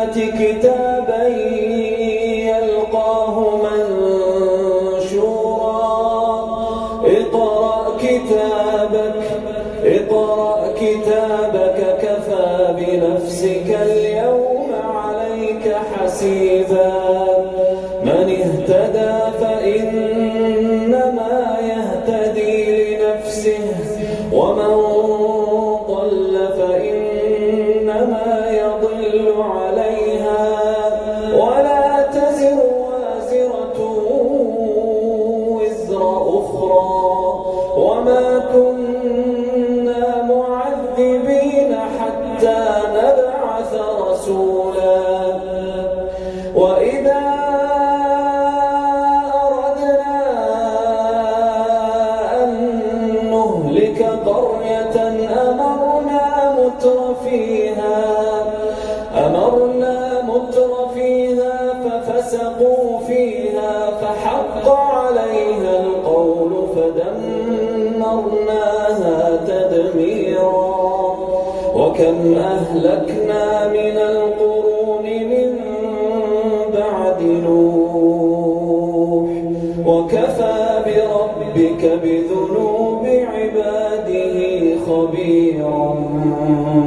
القيامة كتابا يلقاه منشورا. اقرأ كتابك اقرأ كتابك. متر فيها فحق عليها فدمرناها تدميرا. وكم أهلكنا من القرون من بعد نوح. وكفى بربك بذنوب عباده خبيرا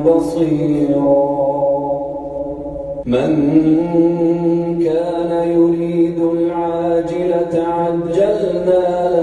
بصيرا. من كان يريد العاجلة عجلنا له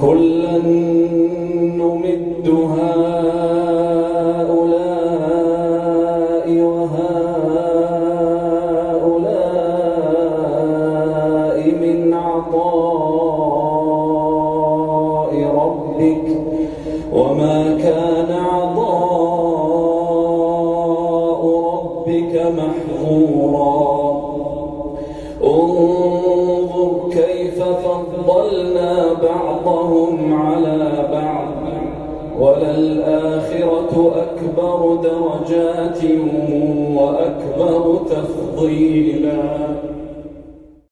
كلا نمد هؤلاء وهؤلاء من عطاء ربك وما كان وللآخرة أكبر درجات وأكبر تفضيلا.